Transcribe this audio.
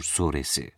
Suresi.